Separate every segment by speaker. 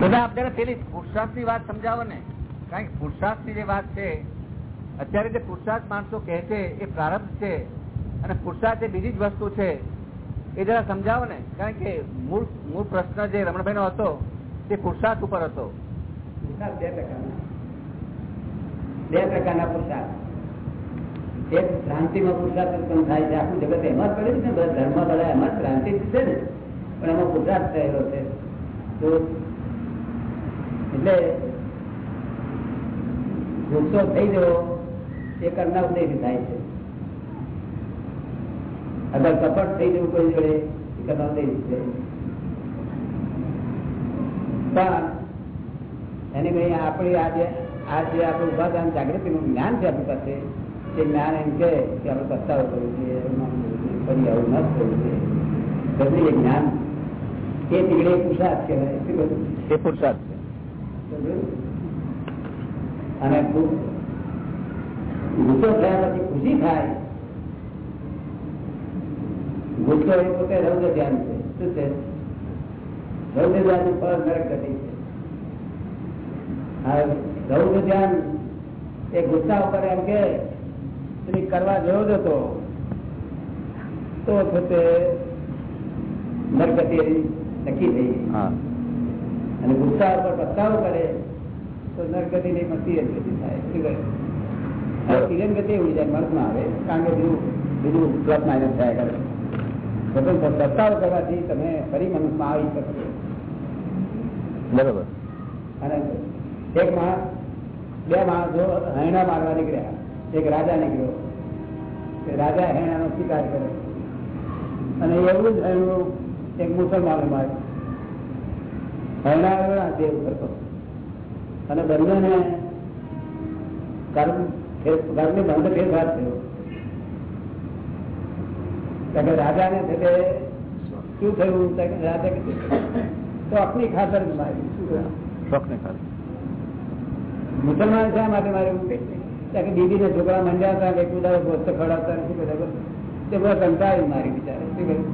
Speaker 1: દાદા આપ જરા પેલી પુરુષાર્થની વાત સમજાવો ને. કારણ કે પુરુષાર્થની જે વાત છે, અત્યારે જે પુરુષાર્થ માણસો કહે છે, એ પ્રારંભ છે. અને પુરુષાર્થ એ બીજી જ વસ્તુ છે. એ જરા સમજાવો ને. કારણ કે મૂળ મૂળ પ્રશ્ન જે રમણભાઈ નો હતો, તે પુરુષાર્થ ઉપર હતો.
Speaker 2: બે પ્રકારના. બે પ્રકારના પુરુષાર્થ. એક ક્રાંતિમાં પુરુષાર્થ ઉત્પન્ન થાય છે. આખું જગત એમાં જ પડે છે ને. ધર્મ બધા એમાં જ ક્રાંતિ છે ને. પણ એમાં પુરુષાર્થ થયેલો છે. તો એટલે ગુસ્સો થઈ ગયો, એ કરના ઉદયથી થાય છે. અગર કપટ થઈ જવું કોઈ જોડે, એ કરના ઉદયથી છે. પણ એની ભાઈ આપણી આજે આ જે આપણું ઉપાદાન જાગૃતિનું જ્ઞાન છે આપણી પાસે તે જ્ઞાન એમ કે આપણે પસ્તાવો કરવું જોઈએ ફરી આવું ન કરવું જોઈએ. બધું એ જ્ઞાન. એ તીગડે પુરુષાર્થ કહેવાય?
Speaker 1: એ પુરુષાર્થ છે
Speaker 2: અને ખૂબ ગુસ્સો થયા પછી ખુશી થાય. ગુસ્સો એ પોતે રૌદ્ર ધ્યાન છે. શું છે? રૌદ્ર ધ્યાન ફળ નરક ગતિ છે. રૌદ્ર ધ્યાન એ ગુસ્સા ઉપર એમ કે કરવા જેવો જ હતો. તો છે તે નરગતિ નક્કી થઈ અને ગુસ્સા ઉપર પસ્તાવો કરે તો નરગતિ નહીં પણ તિરન ગતિ થાય. શું. તિરન ગતિ એવી જાય મર્દમાં આવે. કારણ કે બીજું બીજું પ્લસ માઇનસ થયા કરે. સ્વતંત્ર પસ્તાવો કરવાથી તમે ફરી મનુષ્યમાં આવી શકશો
Speaker 1: બરોબર.
Speaker 2: અને એક માણસ બે માણસો હૈણા મારવા નીકળ્યા. એક રાજા નીકળ્યો. રાજા હૈણાનો શિકાર કરે. અને એવું જ હૈણું એક મુસલમાનો માર્યું હૈણા આવ્યો દેવ કરતો અને બંનેને કર્મ ઘરની બંધ ફેરફાર થયો કારણ કે રાજાને છે તે શું થયું તો કે રાજા કે તો આપની ખાતર મારી શું થયું?
Speaker 1: શોખ ને ખાલી
Speaker 2: મુસલમાન શા માટે મારે એવું કહે છે કે દીદી ને છોકરા મંડ્યા હતા કે કુદારો ગોસ્તો ખવડાવતા નથી બધા તે બધા કંટાળી મારી બિચારે શું કહ્યું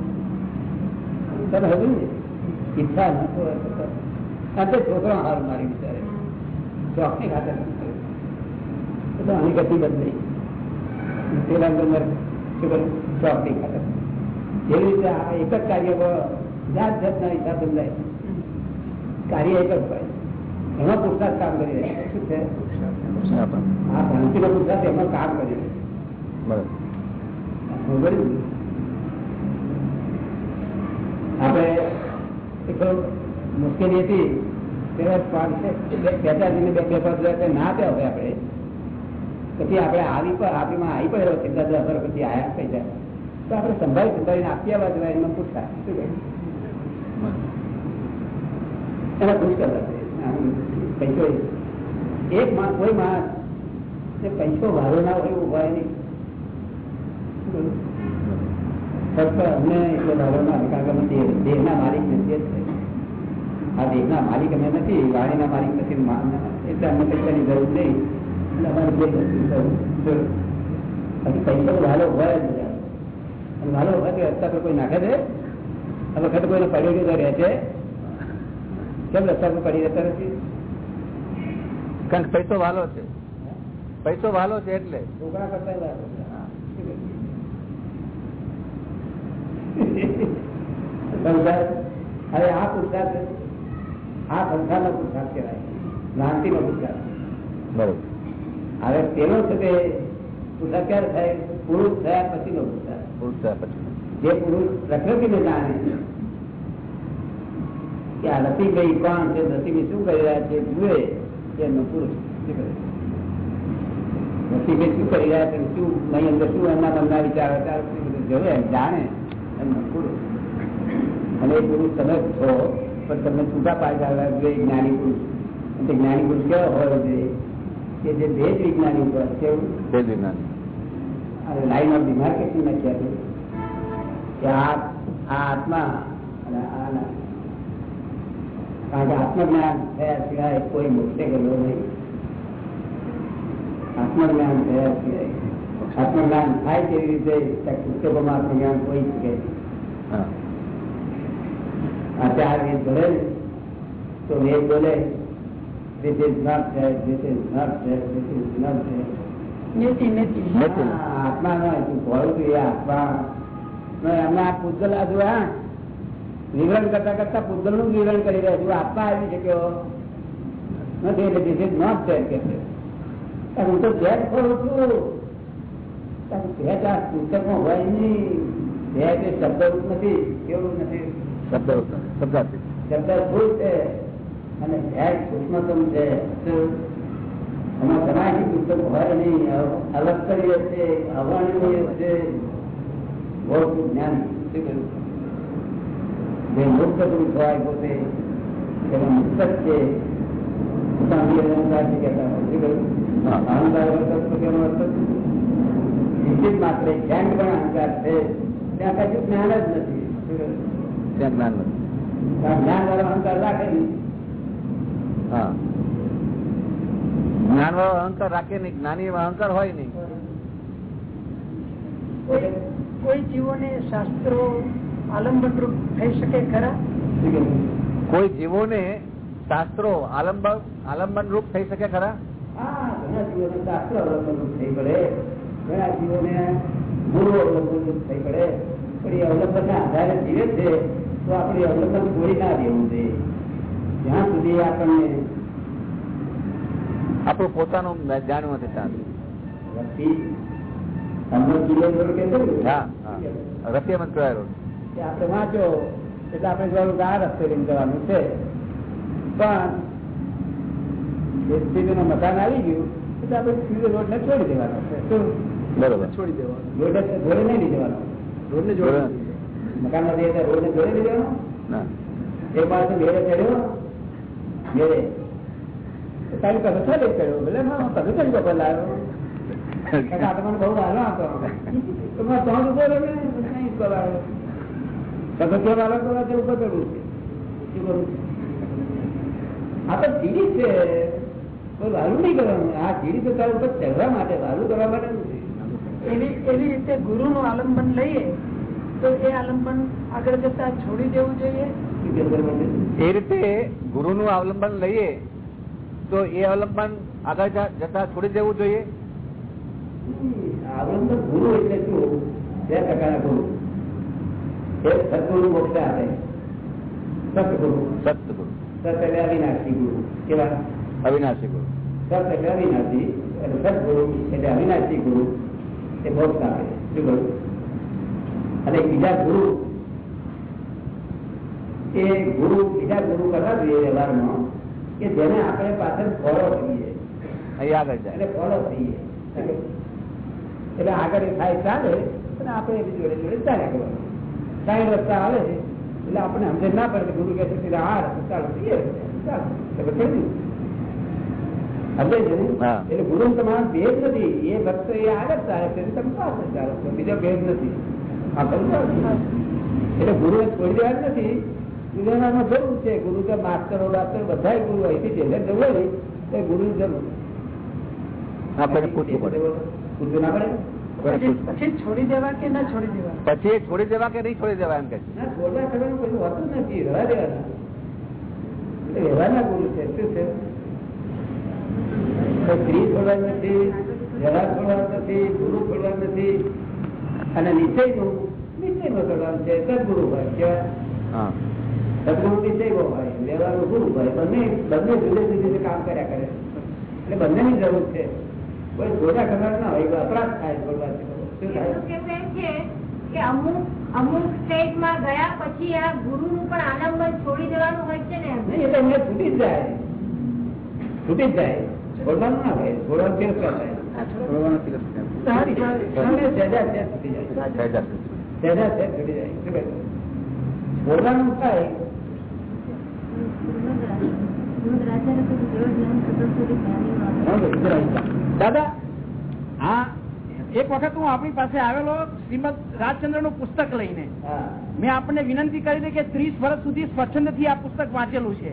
Speaker 2: તમે હતું ને ઈચ્છા નતો આ તો છોકરા હાર મારી બિચારે. ચોકની ખાતે તો આની ગતિ બદલાઈ. પેલા નંબર શું કહ્યું ચોકની ખાતે એવી રીતે આ એક જ કાર્ય જાત જાતના હિસાબ બદલાય. કાર્ય એક જ હોય. એમાં પુરસાદ કામ કરી રહ્યા છે. શું છે? આ ભ્રાંતિનો પુરસાદ એમાં કામ કરી રહ્યો
Speaker 1: બરોબર.
Speaker 2: છે. બરોબર? આપણે એક મુશ્કેલી હતી. ના આપ્યા હોય આપણે. પછી આપણે આવી પર આપણીમાં આવી પડ્યો. છે દસ હજાર પછી આયા પૈસા તો આપણે સંભાળી સંભાળીને આપ્યા બાદ એમાં પૂછતા. એના ખુશ કરવા પૈસો એક કોઈ માણસ પૈસો વારો ના હોય હોય નહીં. ફક્ત અમને એટલો વારો ના હોય કારણ કે અમે દેહ- દેહના માલિક નથી છે. આ દેહના માલિક અમે નથી વાણીના માલિક નથી એટલે અમને પૈસાની જરૂર નહીં. એટલે અમારે જે વસ્તુ પૈસા. વાલો હોય જ અને વાલો હોય તો રસ્તા પર કોઈ નાખે છે? આ વખતે કોઈને પડ્યો કે રહે છે. કેમ રસ્તા પર પડી રહેતા નથી?
Speaker 1: કારણ કે પૈસો વાલો છે. પૈસો વાલો છે એટલે.
Speaker 2: છોકરા કરતા વાલો છે. સંસાર હવે આ પુરસ્કાર આ સંસારનો પુરસ્કાર કહેવાય. ભ્રાંતિનો પુરસ્કાર.
Speaker 1: બરોબર.
Speaker 2: હવે પેલો છે તે પુરસ્કાર ક્યારે થાય? પુરુષ થયા પછીનો પુરસ્કાર.
Speaker 1: પુરુષ થયા પછી
Speaker 2: જે પુરુષ પ્રકૃતિને જાણે કે આ રતિભાઈ કોણ છે? રતિભાઈ શું કરી રહ્યા છે? જુએ. એનો પુરુષ? રતિભાઈ શું કરી રહ્યા છે? શું નહીં અંદર શું એમના મનના વિચાર હતા? જોવે જાણે. અને એ પુરુષ તમે છો પણ તમને છૂટા પાડતા જોઈએ જ્ઞાની પુરુષ. જ્ઞાની પુરુષ કેવા હોય જોઈએ કે જે ભેદ વિજ્ઞાની ઉપર કેવું?
Speaker 1: ભેદ જ અને
Speaker 2: લાઈન ઓફ ડિમાર્કેશન લખ્યા છે કે આ આ આત્મા અને આ કારણ કે આત્મજ્ઞાન થયા સિવાય કોઈ મોક્ષે ગયો નહીં. આત્મજ્ઞાન થયા સિવાય. આત્મજ્ઞાન થાય કેવી રીતે ત્યાં પુસ્તકોમાં આત્મજ્ઞાન કોઈ શકે નહીં.
Speaker 1: હા
Speaker 2: આ ચાર વેદ ભરે ને તો વેદ બોલે this is not there, this is not there, this is not there.
Speaker 3: નેતિ નેતિ
Speaker 1: નથી.
Speaker 2: હા, આત્મા નો તું ભોળું છું એ આત્મા નો એમને આ પૂજલ આ જો હા વિવરણ કરતા કરતા પૂજલનું વિવરણ કરી રહ્યા છું આત્મા આવી શક્યો નથી એટલે this is not there કે છે કારણ હું તો ભેટ ખોરું છું કારણ ભેટ આ પુસ્તકમાં હોય નહીં ભેટ એ શબ્દરૂપ નથી કેવું નથી
Speaker 1: શબ્દ શબ્દાર્થી
Speaker 2: શબ્દ ભૂલ છે અને ભેટ સૂક્ષ્મતમ છે શું? એમાં સમાધિ પુસ્તક હોય નહીં અલગ કરીએ છે અવર્ણનીય છે બહુ જ્ઞાન શું કહ્યું જે મુક્ત પુરુષ હોય પોતે એનો મુક્ત જ છે પોતાની અહંકાર છે કહેતા હોય. શું કહ્યું?
Speaker 1: હા.
Speaker 2: અહંકાર વર્તક તો કેનો અર્થ નિશ્ચિત માત્ર જ્ઞાન પણ અહંકાર છે. ત્યાં કશું જ્ઞાન જ નથી.
Speaker 1: જ્ઞાન
Speaker 2: જ્ઞાન વાળો અહંકાર રાખે નહીં.
Speaker 1: હા. જ્ઞાન વાળો અહંકાર રાખે નહીં જ્ઞાની અહંકાર હોય નહીં.
Speaker 3: કોઈ કોઈ જીવોને શાસ્ત્રો આલંબન રૂપ થઈ શકે ખરા?
Speaker 1: કોઈ જીવોને શાસ્ત્રો આલંબન આલંબન રૂપ થઈ શકે ખરા?
Speaker 2: હા, શાસ્ત્રો જીવોને શાસ્ત્ર થઈ પડે. ઘણા જીવોને ગુરુ અવલંબન થઈ પડે. પણ એ અવલંબન ના આધારે જીવે છે તો આપણે અવલંબન છોડી ના દેવું છે જ્યાં સુધી આપણને
Speaker 1: આપણું પોતાનું જાણવું નથી ત્યાં
Speaker 2: ને? આપણે વાંચો એટલે આપણે જોવાનું આ રસ્તે લઈને જવાનું છે. પણ મકાન આવી ગયું એટલે આપણે સીધો રોડને છોડી દેવાનો છે. શું?
Speaker 1: બરોબર.
Speaker 3: છોડી દેવાનું.
Speaker 2: જોડે નહીં લઈ જવાનો.
Speaker 3: રોડને
Speaker 1: જોડે.
Speaker 2: મકાનમાં જઈએ ત્યારે રોડને જોડે લઈ જવાનો? એક માણસ ઘેરે ચડ્યો? મેળે. તારી પાસે ચાલે ચડ્યો ભલે કઈ લાવ્યો બહુ મેં તો જ બોલો ને? નહીં બોલાવ્યો તમે કેમ તે ઉપર ચડવું? છે શું કરું? આ તો સીડી છે. કોઈ વાલું નહીં કરવાનું. આ ધીરી તો તારું ઉપર ચડવા માટે વાલું કરવા માટે નથી.
Speaker 3: એવી એવી રીતે ગુરુનું આલંબન લઈએ તો એ આલંબન આગળ જતા છોડી દેવું જોઈએ?
Speaker 1: એ રીતે ગુરુનું અવલંબન લઈએ તો એ અવલંબન આગળ જતા છોડી દેવું જોઈએ?
Speaker 2: અવલંબન ગુરુ એટલે શું? બે પ્રકારના ગુરુ. એક સદગુરુ મોક્ષ આપે. સતગુરુ
Speaker 1: સતગુરુ
Speaker 2: સત એટલે અવિનાશી ગુરુ. કેવા?
Speaker 1: અવિનાશી ગુરુ.
Speaker 2: સત એટલે અવિનાશી. અને સદગુરુ એટલે અવિનાશી ગુરુ. એ મોક્ષ આપે શું કહ્યું? અને બીજા ગુરુ એ ગુરુ બીજા ગુરુ કરવા જોઈએ વ્યવહારમાં કે જેને આપણે પાછળ ફોલો કરીએ.
Speaker 1: આગળ જાય.
Speaker 2: એટલે ફોલો થઈએ એટલે આગળ એ થાય ચાલે અને આપણે એની જોડે જોડે ચાલ્યા કરવાનું. સાઈડ રસ્તા આવે છે. એટલે આપણે સમજણ ના પડે ગુરુ કહે છે કે આ રસ્તા ચાલો ચાલો. એટલે કરી દીધું. સમજાય છે ને?
Speaker 1: હા.
Speaker 2: એટલે ગુરુ તમારો ભેદ નથી. એ ભક્ત એ આગળ ચાલે છે તમે પાછળ ચાલો છો. બીજો ભેદ નથી. એટલે ગુરુ છોડી દેવા નથી. ગુરુનામાં જરૂર છે. ગુરુ કે માસ્ટરો માસ્ટર બધા ગુરુ અહીંથી જેને જવું હોય. તો ગુરુ જરૂર.
Speaker 1: આપણે પૂછવું પડે.
Speaker 2: પૂછવું ના પડે
Speaker 3: પછી પછી છોડી દેવા કે ના છોડી દેવા?
Speaker 1: પછી છોડી દેવા કે નહીં છોડી દેવા એમ કે
Speaker 2: છોડવા કરવાનું કશું હોતું નથી. રહેવા દેવાના. રહેવાના ગુરુ છે. શું છે? કોઈ સ્ત્રી છોડવાનું નથી જરા છોડવાનું નથી ગુરુ છોડવાનું નથી. અને નિશ્ચયનું નિશ્ચયમાં છોડવાનું છે સદગુરુ હોય કેવા સદગુરુ નિશ્ચય હોય વ્યવહારનું ગુરુ હોય બંને બંને જુદે જુદી કામ કર્યા કરે એટલે બંનેની જરૂર છે. કોઈ જોડા ખબર ના હોય અપરાધ થાય
Speaker 4: બોલવાથી કે છે કે કે અમુક અમુક સ્ટેજમાં ગયા પછી આ ગુરુનું પણ આલંબન છોડી દેવાનું હોય છે ને?
Speaker 2: એટલે એમને છૂટી જ જાય. છૂટી જ જાય. છોડવાનું ના હોય છોડવાનું તિરસ્કાર થાય
Speaker 3: આ
Speaker 1: તિરસ્કાર.
Speaker 2: સહેજા જાય. થાય.
Speaker 5: દાદા હા એક વખત હું આપણી પાસે આવેલો શ્રીમદ રાજચંદ્રનું પુસ્તક લઈને. મેં આપણને વિનંતી કરી હતી કે ત્રીસ વર્ષ સુધી સ્વચ્છંદથી આ પુસ્તક વાંચેલું છે.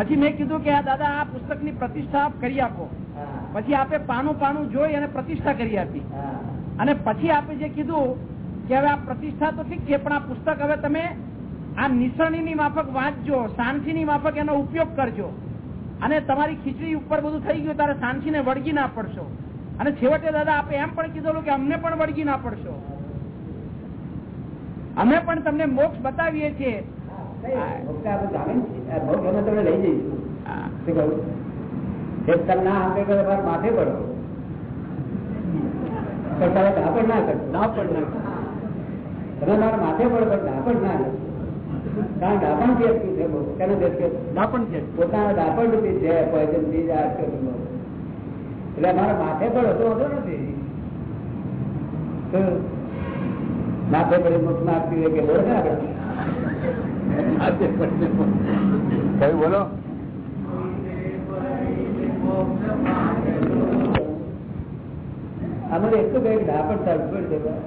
Speaker 5: પછી મેં કીધું કે આ દાદા આ પુસ્તકની પ્રતિષ્ઠા આપ કરી આપો. પછી આપે પાનું પાનું જોઈ અને પ્રતિષ્ઠા કરી આપી. અને પછી આપે જે કીધું કે હવે આ પ્રતિષ્ઠા તો ઠીક છે પણ આ પુસ્તક હવે તમે આ નિસરણીની માફક વાંચજો સાંસીની માફક એનો ઉપયોગ કરજો. અને તમારી ખીચડી ઉપર બધું થઈ ગયું ત્યારે સાંસીને વળગી ના પડશો. અને છેવટે દાદા આપે એમ પણ કીધેલું કે અમને પણ વળગી ના પડશો. અમે પણ તમને મોક્ષ બતાવીએ છીએ.
Speaker 2: તમને લઈ જઈશું. શું કહ્યું? એક તમે ના આપે તો તમારે માથે પડો. પણ તમે ડાપણ ના કરો ના તમે મારા માથે પડો પણ ડાપણ ના કરો. કારણ ડાપણથી છે બહુ. કેનું છે કે
Speaker 5: દાપણ છે.
Speaker 2: પોતાના ડાપણ છે પોઈઝન આ એટલે મારા માથે પડો તો હોતો નથી. માથે પડી મુખ ના આપતી હોય કે બોલે આપણે
Speaker 1: બોલો.
Speaker 2: કઈ તડફડ દેવા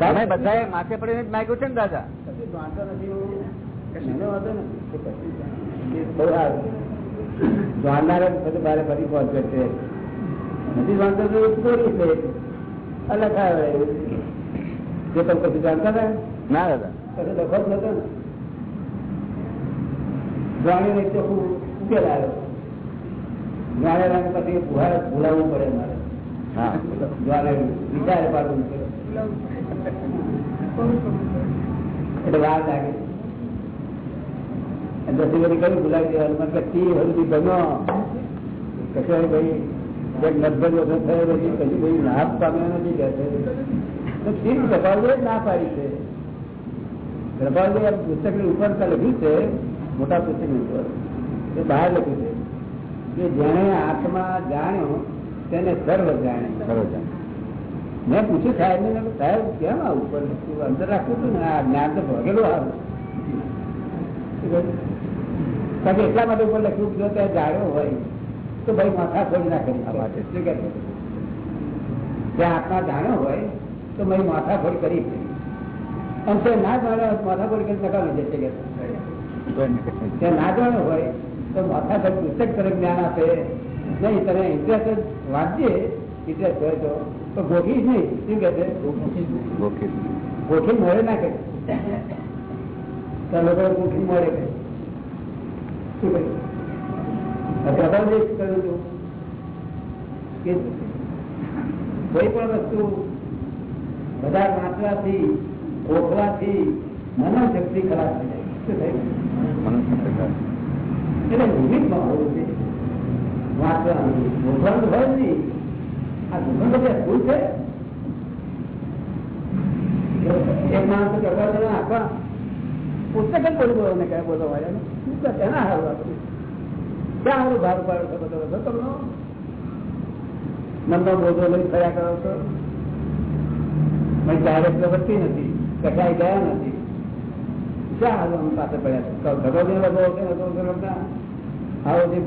Speaker 1: તમે બધાએ માથે પડીને જ માગ્યું છે ને દાદા?
Speaker 2: કશું નથી વાંધો નથી. તો બહુ. જાણનારા બધું મારે ફરી પહોંચે છે. નથી જાણતો તો છોડી દે અલગ આવે. જો તમે કશું જાણતા હતા?
Speaker 1: ના દાદા.
Speaker 2: કશું દખો જ નતો ને જાણીને ચોખ્ખું ઉકેલ આવ્યો જાણેલા પછી ભૂલા ભૂલાવવું પડે મારે
Speaker 1: હા
Speaker 2: જાણે વિચારે પાડવું પડે એટલે વાર લાગે દસી વળી કયું ભૂલાવી દેવાનું મને કે તી હજી ગમ્યો કશો ભાઈ એક લગભગ વખત થયો પછી કશું ભાઈ લાભ પામ્યો નથી કે છે તો ઠીક કપાલજી જ ના પાડી છે કપાલજી આ પુસ્તકની ઉપર લખ્યું છે મોટા પુસ્તકની ઉપર એ બહાર લખ્યું છે. કે જેણે આત્મા જાણ્યો તેને સર્વ જાણે. મેં પૂછ્યું સાહેબ ને સાહેબ કેમ આ ઉપર? અંદર રાખવું હતું ને? આ જ્ઞાન તો ભગેલું આવું. કારણ કે એટલા માટે ઉપર લખ્યું? કે જો ત્યાં જાણ્યો હોય તો ભાઈ માથા ખોલી ના કરી
Speaker 1: આ માટે.
Speaker 2: શું કહે ત્યાં આત્મા જાણ્યો હોય તો ભાઈ માથા ખોડી કરી. અને તે ના જાણ્યો જશે કે તે ના જાણ્યો હોય તો માથા પુસ્તક તરફ જ્ઞાન આપે. નહીં તને ઇન્ટરેસ્ટ વાંચજે. ઇન્ટરેસ્ટ હોય તો. તો ગોઠી જ નહીં. શું છે? મળે ના લોકો મળે કહ્યું કહ્યું હતું કે કોઈ પણ વસ્તુ બધા વાંચવાથી ઓખવાથી મનોશક્તિ ખરાબ થઈ જાય. એટલે છે. વાંચવાનું હોય નહીં. આ ઘણું બધા ભૂલ છે? એક માણસ કરવા જણા આખા પુસ્તક જ બોલી બોલો ને કયા બોલો હોય શું એના હારું આપવું ક્યાં હારું ભાર પાડો છો બધો બધો તમને મનનો બોધો લઈ ફર્યા કરો છો? મેં પ્રવૃત્તિ નથી. કસાઈ ગયા નથી ક્યાં હારું આમ પાસે પડ્યા છે ભગવતી બધો છે બધો રમતા આવો જે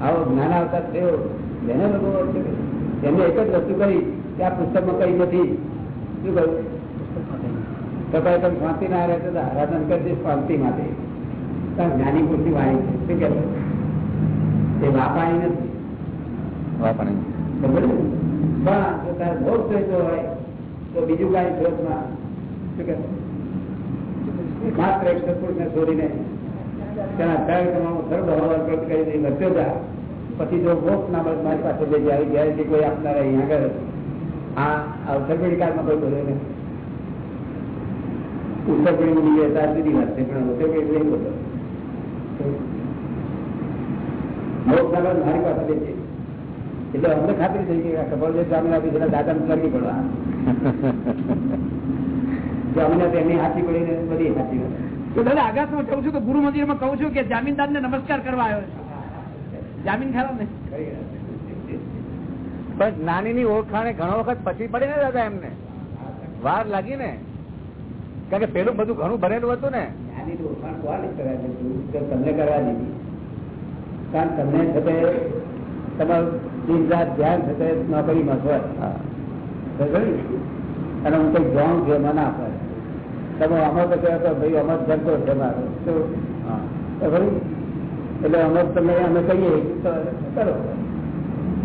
Speaker 2: આવો જ્ઞાન આવતા થયો જેને લોકો એમને એક જ વસ્તુ કહી કે આ પુસ્તકમાં કઈ નથી શું કહ્યું કપાય તમે શાંતિ ના રહે તો આરાધન કરી દે શાંતિ માટે કારણ જ્ઞાની પુરુષની વાણી છે શું કહેવાય એ વાપાણી નથી
Speaker 1: વાપણી
Speaker 2: ખબર છે? પણ જો તારે ભોગ જોઈતો હોય તો બીજું કાંઈ શોધમાં શું કે માત્ર એક સત્પુરુષને છોડીને તેના હવાલ પ્રગટ કરી દઈ વધ્યો જા પછી જો મોક્ષ ના મળે મારી પાસે જઈ જાય ગેરંટી કોઈ આપનાર અહીંયા આગળ આ અવસર કાળમાં કોઈ બોલે નહીં. ઉત્તર પડી ઉડી ગયા સુધી વાત છે, પણ અવસર નહીં બોલો. મોક્ષ ના મળે મારી પાસે જઈ એટલે અમને ખાતરી થઈ ગઈ કે કપાલજી સ્વામી આપી પેલા દાદા ને કરવી પડવા. જો અમને તો એમની હાથી પડીને બધી હાથી
Speaker 5: તો દાદા આઘાતમાં કહું છું તો ગુરુ મંદિરમાં કહું છું કે જામીનદાર ને નમસ્કાર કરવા આવ્યો જામીન ખરા ને
Speaker 1: પણ જ્ઞાની ની ઓળખાણે ઘણો વખત પછી પડે ને દાદા એમને. વાર લાગી ને. કારણ કે પેલું બધું ઘણું ભરેલું હતું ને.
Speaker 2: તમને કરવા દીધી. કારણ તમને છતે તમારું દિન રાત ધ્યાન નોકરીમાં હોય.
Speaker 1: હા.
Speaker 2: અને કઈ જાઉં છું એમાં ના પડે તમે અમર તો કહેતો ભાઈ અમર જતો છે મારો. શું? એટલે અમર તમે અમે કહીએ કરો.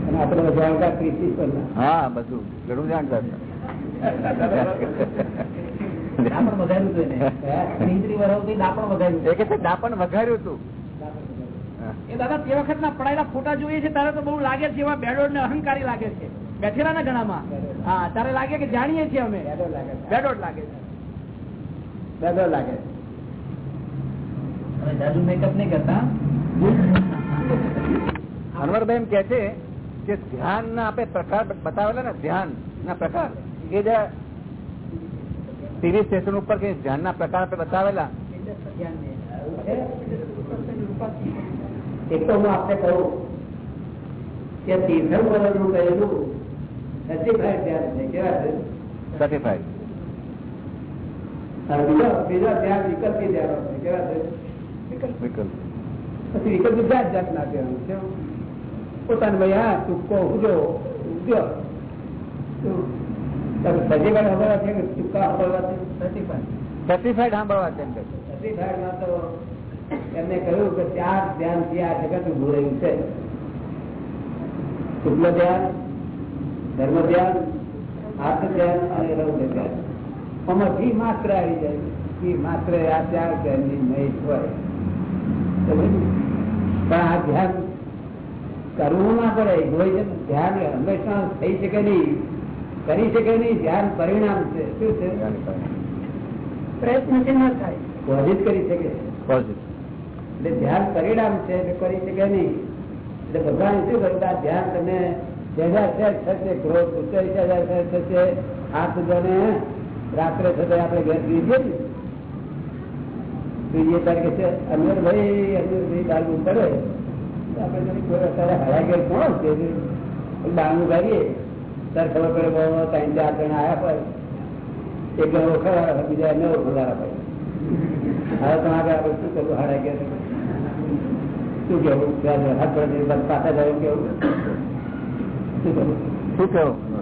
Speaker 2: અને આપણે જાણકાર ત્રીસી પણ
Speaker 1: હા બધું. ઘણું જાણતા
Speaker 5: દાપણ
Speaker 1: વઘાર્યું હતું.
Speaker 5: એ દાદા તે વખત ના પડાયેલા ફોટા જોઈએ છે ત્યારે તો બહુ લાગે છે એવા બેડોડ ને અહંકારી લાગે છે. બેઠેલા ના ઘણામાં હા તારે લાગે કે જાણીએ છીએ અમે. બેડોડ લાગે છે.
Speaker 2: બેડો લાગે.
Speaker 5: દાદુ મેકઅપ નહીં કરતા?
Speaker 1: અનવરભાઈ એમ કે છે કે ધ્યાન ના આપણે પ્રકાર બતાવેલા ને ધ્યાન ના પ્રકાર. એ જે ટીવી સ્ટેશન ઉપર કે ધ્યાન ના પ્રકાર આપણે બતાવેલા.
Speaker 2: એક તો હું આપને કહું કે તીર્થંકરનું કહેલું સર્ટિફાઈડ ધ્યાન છે કેવા છે?
Speaker 1: સર્ટિફાઈડ
Speaker 2: બીજો બીજો ધ્યાન વિકલ્પી ધ્યાનો છે. કેવા છે?
Speaker 1: વિકલ્પ.
Speaker 2: પછી વિકલ્પી જાત જાત ના કહેવાનું છે. પોતાને ભાઈ હા ચૂપકો ઉજો ઉગ્યો સર્ટિફાઈડ ખબર છે કે ચૂપકા ખબર છે? સર્ટિફાઈડ
Speaker 1: સર્ટિફાઈડ સાંભળવા છે એમ કે છે.
Speaker 2: સર્ટિફાઈડમાં તો એમને કહ્યું કે ચાર ધ્યાનથી આ જગત ઉભું રહ્યું છે. શુક્લ ધ્યાન ધર્મ ધ્યાન આર્થ ધ્યાન અને રૌદ્ર ધ્યાન. આમાં માત્ર આવી જાય. એ માત્ર આ ચાર ધ્યાનની નહીં હોય? પણ આ ધ્યાન કરવું ના પડે. છે ધ્યાન હંમેશા થઈ શકે નહીં. કરી શકે નહીં. ધ્યાન પરિણામ છે. શું છે?
Speaker 3: પ્રયત્ન પ્રયત્નથી ના થાય.
Speaker 2: કોઝિત કરી શકે. એટલે ધ્યાન પરિણામ છે એટલે કરી શકે નહીં. એટલે ભગવાન શું કરતા? ધ્યાન તમે સહેજા સહેજ થશે ક્રોધ ઉચ્ચ હજાર થશે આ સુધોને રાત્રે થશે આપણે ઘેર જઈએ તારીખે ત્યારે કે છે અમીરભાઈ અમીરભાઈ બાળવું પડે. તો આપણે કોઈ અત્યારે હરા ઘેર કોણ છે? બાળવું કરીએ ત્યારે ખબર પડે ત્રણ ચાર જણા આવ્યા પર એક જણ ઓખા બીજા એને ઓળખાવા પડે હવે તમારે આપણે શું કરવું હરા કે શું કેવું હાથ પડે પાછા જાય કેવું શું
Speaker 1: કેવું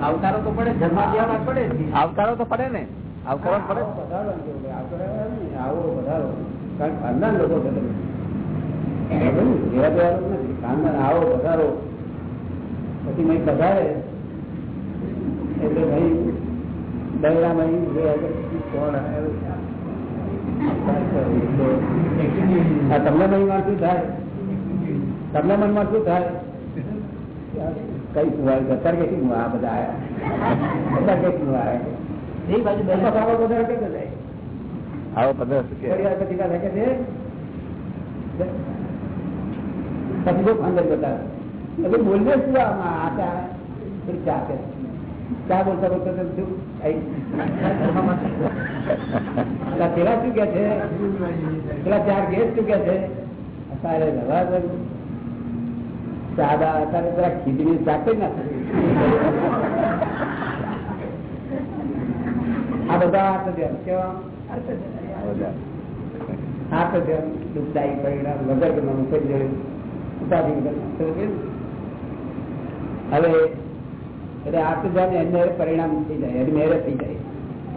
Speaker 5: આવતારો તો પડે જન્મ પડે
Speaker 1: અવતારો તો પડે ને. અવતારો પડે
Speaker 2: નહીં, કારણ લોકો આવો પધારો પછી મેં પધારે એટલે ભાઈ? આ તમને મનમાં શું થાય? તમને મનમાં શું થાય? કઈ સુવાય ગતર કે શું આ બધા આયા? ગતર કે શું આયા?
Speaker 5: એ બાજુ
Speaker 2: બસ
Speaker 5: બેઠા.
Speaker 2: આવો બધા કેટલો જાય
Speaker 1: આવો પંદર શું કે?
Speaker 2: પછી બોલને શું આમાં? ચા કે ચા બોલતા બોલતા તો શું? આઈ. પેલા પેલા શું કે છે? પેલા ચાર ગેસ શું કે છે? સારે રવા દઉં. હતા ને પેલા ખીચડી ના આ બધા હાથ ધ્યાન કેવા હાથ ધ્યાન દુઃખદાયી પરિણામ વગર કે જે ઉપાધિ? હવે, એટલે હાથ ધ્યાન ને અંદર પરિણામ થઈ જાય, એની થઈ જાય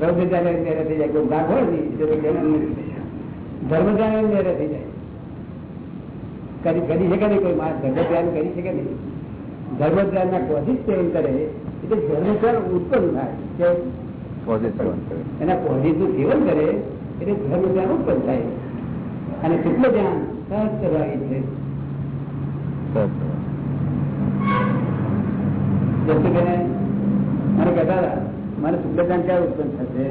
Speaker 2: રૌદ્ર ધ્યાન એની મેરે થઈ જાય ભાગ હોય ને. ધર્મ ધ્યાન મેરે થઈ જાય કરી કરી શકે નહીં? કોઈ માણસ ધર્મ ધ્યાન કરી શકે નહીં? ધર્મ ધ્યાન ના કોશિશ સેવન કરે એટલે ધર્મ ઉત્પન્ન થાય એના કોશિશનું સેવન કરે એટલે ધર્મ ધ્યાન ઉત્પન્ન થાય. અને શુક્લ ધ્યાન? સહજ સ્વભાવી છે. જસુબેને મને કહેતા હતા મારે શુક્લ ધ્યાન ક્યાં ઉત્પન્ન થશે?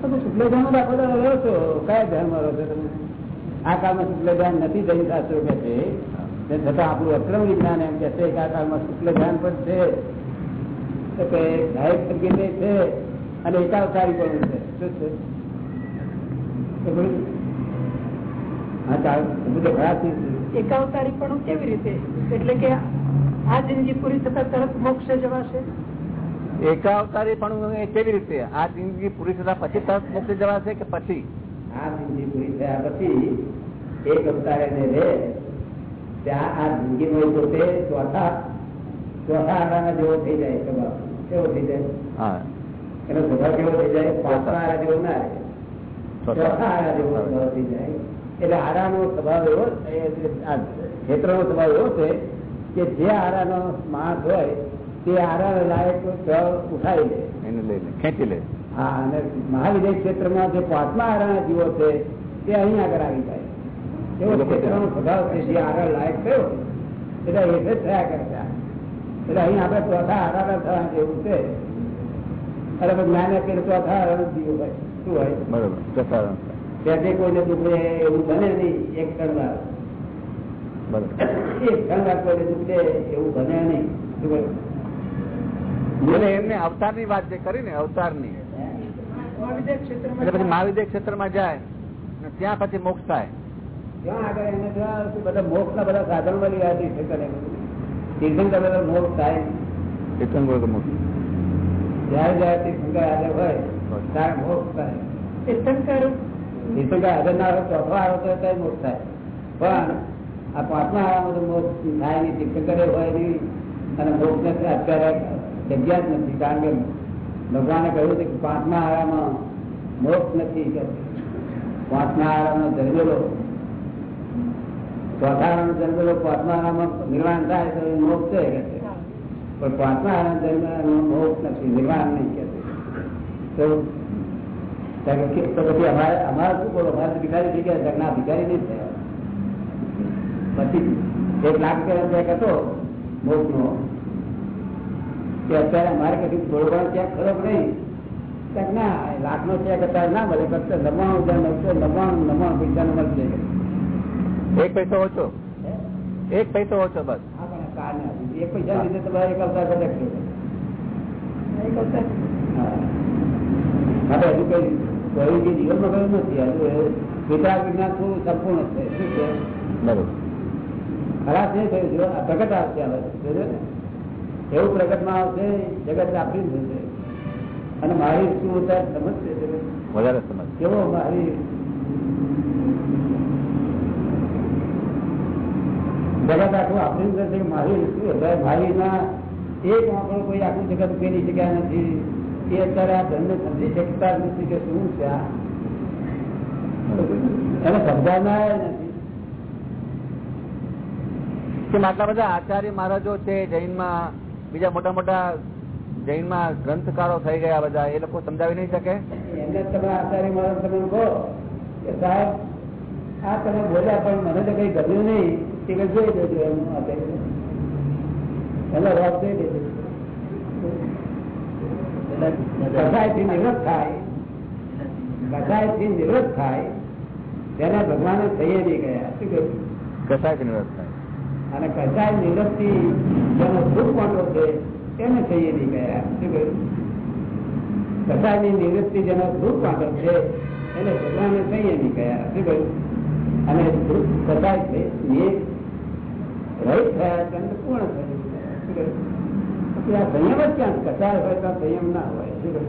Speaker 2: તો શુક્લ ધ્યાન દાખલો તો રહો છો. કયા ધ્યાનમાં રહો છો તમે? આ કાળમાં શુક્લ ધ્યાન નથી જૈન શાસ્ત્રો કે છે. તે છતાં આપણું અક્રમ વિજ્ઞાન એમ કે છે કે આ કાળમાં શુક્લ ધ્યાન પણ છે. તો કે ગાયક સંગીત છે અને એકાવતારી પણ છે. શું છે? હા ચાલ બધું ખરાબ ચીજ
Speaker 3: એકાવતારી પણ કેવી રીતે? એટલે કે આ જિંદગી પૂરી થતા તરત મોક્ષે જવાશે?
Speaker 1: એકાવતારી પણ કેવી રીતે? આ જિંદગી પૂરી થતા પછી તરત મોક્ષ જવાશે કે પછી?
Speaker 2: આ સિદ્ધિ પૂરી થયા પછી એક અવતારે ને રે ત્યાં આ જિંદગીમાં પોતે ચોથા ચોથા આરાના જેવો થઈ જાય સ્વભાવ. કેવો થઈ જાય? એનો સ્વભાવ કેવો થઈ જાય? પાંચમા આરા જેવો ના રહે. ચોથા. આરા જેવો સ્વભાવ થઈ જાય. એટલે આરાનો સ્વભાવ એવો ક્ષેત્રનો સ્વભાવ એવો છે કે જે આરાનો માણસ હોય તે આરા લાયક ઉઠાવી લે.
Speaker 1: એને લઈ લે ખેંચી લે.
Speaker 2: હા અને મહાવિદ્ય ક્ષેત્રમાં જે પાંચમા આરાના જીવો છે તે અહીં આગળ આવી જાય. એવો ક્ષેત્રનો સ્વભાવ છે જે આગળ લાયક થયો. એટલે એ જ થયા કરતા. એટલે અહીં આપણે ચોથા આરાના થવા જેવું છે. અરે જ્ઞાન આપીને ચોથા આરાના જીવો હોય. શું હોય?
Speaker 1: બરોબર ચોથા
Speaker 2: ત્યાંથી કોઈને દુખે એવું બને નહીં એક
Speaker 1: બરોબર.
Speaker 2: એક ક્ષણવાર કોઈને દુખે એવું બને નહીં?
Speaker 1: એટલે એમને અવતારની વાત જે કરી ને
Speaker 3: મહાવિદ્ય ક્ષેત્રમાં
Speaker 1: એટલે પછી મહાવિદ્ય ક્ષેત્રમાં જાય અને ત્યાં પછી મોક્ષ થાય.
Speaker 2: ત્યાં આગળ એને બધા મોક્ષના બધા સાધનો મળી રહ્યા તીર્થંકર તીર્થંકર બધા મોક્ષ થાય.
Speaker 1: તીર્થંકર મોક્ષ.
Speaker 2: જયારે જયારે તીર્થંકર હાજર હોય ત્યારે મોક્ષ થાય.
Speaker 3: તીર્થંકર?
Speaker 2: તીર્થંકર હાજર ના હોય ચોથો આવે તો ત્યારે મોક્ષ થાય. પણ આ પાંચમા આરામાં તો મોક્ષ થાય નહીં. તીર્થંકરે હોય નહીં. અને મોક્ષ ને અત્યારે જગ્યા જ નથી. કારણ કે ભગવાને કહ્યું છે કે પાંચમા આરામાં મોક્ષ નથી પાંચમા આરામાં જન્મેલો ચોથા આરામાં પાંચમા આરામાં નિર્વાણ થાય તો મોક્ષ છે પણ પાંચમા આરામ જન્મેલો મોક્ષ નથી, નિર્વાણ નહીં કે તો પછી અમારે અમારે શું બોલો? અમારે ભિખારી થઈ ગયા ના, ભિખારી નહીં થયા. પછી એક લાખ રૂપિયા કહેતો હતો મોક્ષ નો કે અત્યારે અમારે કદી થોડો ઘણો ચેક ખરો કે નહીં? ના લાખ નો ચેક અત્યારે ના મળે ફક્ત નવ્વાણું હજાર મળશે નવ્વાણું નવ્વાણું પૈસા નો મળશે.
Speaker 1: એક પૈસો ઓછો? એક પૈસો ઓછો બસ.
Speaker 2: એક પૈસા લીધે તમારે એક અવતાર બધા
Speaker 3: એક અવતાર
Speaker 2: હા. હજુ કઈ કોઈ જીવનમાં કયું નથી. હજુ વિચાર વિજ્ઞાન થોડું સંપૂર્ણ છે. શું છે?
Speaker 1: બરોબર.
Speaker 2: ખરાબ છે? થયું પ્રગટ આવશે હવે. એવું પ્રગટમાં આવશે જગત આપી જશે અને મારી શું વધારે સમજશે
Speaker 1: વધારે સમજ
Speaker 2: કેવો મારી? જગત આખું આપી જશે કે મારી શું? મારીના એક આંકડો કોઈ આખું જગત ઉકેલી શક્યા નથી. એ અત્યારે આ ધનને સમજી શકતા નથી કે શું છે આ. એને સમજાવનાર નથી.
Speaker 1: કે આટલા બધા આચાર્ય મહારાજો છે જૈનમાં બીજા મોટા મોટા જૈનમાં ગ્રંથકારો થઈ ગયા બધા એ લોકો સમજાવી નહીં શકે?
Speaker 2: એમને તમે આચાર્ય મારો તમે કહો કે સાહેબ આ તમે બોલ્યા પણ મને તો કઈ ગમ્યું નહીં તે કઈ જોઈ દેજો એમ એનો રોગ જોઈ દેજો કસાયથી નિવૃત્ત થાય. કસાયથી નિવૃત્ત થાય. તેને ભગવાને થઈએ નહીં ગયા. શું કહ્યું?
Speaker 1: કસાય નિવૃત્ત
Speaker 2: અને કચાય નિવૃત્તિ જેનો દુઃખ માંડો છે, તેને નહીં ગયા શું કહ્યું? કસાયની નિવૃત્તિ જેનો દુઃખ માંડો છે, એને ભગવાને થઈએ નહીં ગયા શું કહ્યું? અને દુઃખ કચાય છે, એ રહી થયા તો પૂર્ણ થયું પછી આ સંયમ જ ક્યાં કચાય હોય ત્યાં સંયમ ના હોય. શું કહ્યું?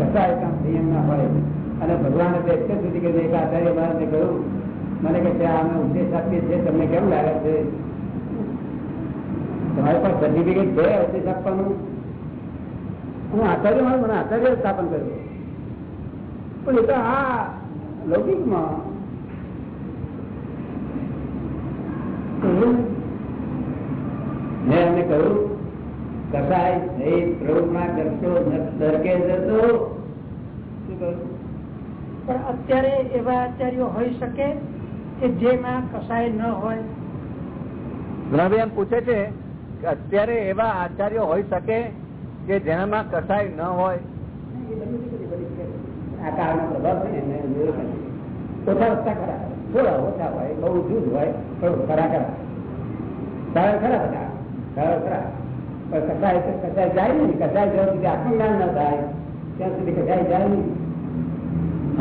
Speaker 2: કચાય ત્યાં સંયમ ના હોય. અને ભગવાને તો એટલે સુધી કે એક આચાર્ય મહારાજે કહ્યું મને કે છે અમે આપીએ છીએ, તમને કેમ લાગે છે? તમારી પાસે સર્ટિફિકેટ છે ઉપદેશ આપવાનું. હું આચાર્ય, મારું મને આચાર્ય સ્થાપન કર્યું પણ એ તો આ લૌકિકમાં મેં એમને કહ્યું, કસાય નહીં પ્રયોગમાં કરશો દરકે જતો. શું કહ્યું?
Speaker 3: પણ અત્યારે એવા આચાર્યો હોઈ શકે? કે જેમાં કસાય ન હોય.
Speaker 1: ઘણા એમ પૂછે છે કે અત્યારે એવા આચાર્ય હોય શકે કે જેનામાં કસાય ન હોય.
Speaker 2: આ પ્રભાવ. ઓછા ઓછા ખરા. થોડા ઓછા હોય બહુ જૂથ હોય પણ ખરા ખરા. સરળ ખરા બધા. સરળ ખરા. પણ કસાય કસાય જાય નહીં. કસાય જ્યાં સુધી આત્મજ્ઞાન ન થાય ત્યાં સુધી કસાય જાય નહીં.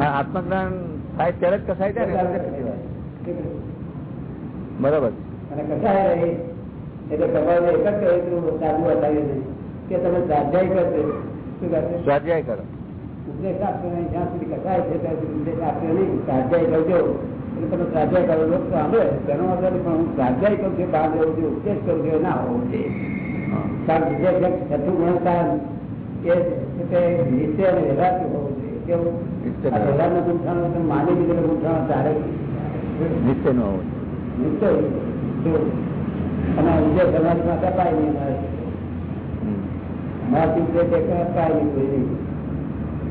Speaker 1: આ આત્મજ્ઞાન થાય ત્યારે જ કસાય જાય ને. બરોબર.
Speaker 2: અને કસાય રહે. એટલે તમારે એક જ કહ્યું સાધુ બતાવ્યું દે કે તમે સ્વાધ્યાય કરશે
Speaker 1: સ્વાધ્યાય કરો.
Speaker 2: ઉપદેશ આપશો નહીં જ્યાં સુધી કસાય છે ત્યાં સુધી ઉપદેશ આપશો નહીં. સ્વાધ્યાય કરજો. એટલે તમે સ્વાધ્યાય કરો. લોકો સાંભળે. તેનો મતલબ પણ હું સ્વાધ્યાય કરું છું બહાર જવું છું ઉપદેશ કરું છું ના હોવું જોઈએ. કારણ કે જે છઠ્ઠું ગુણસ્થાન એ નિશ્ચય અને વ્યવહાર હોવું જોઈએ. કેવું? વ્યવહારનું ગુંઠાણું માની લીધેલું ગુંઠાણું ચાલે
Speaker 1: નિશ્ચય નો હોવો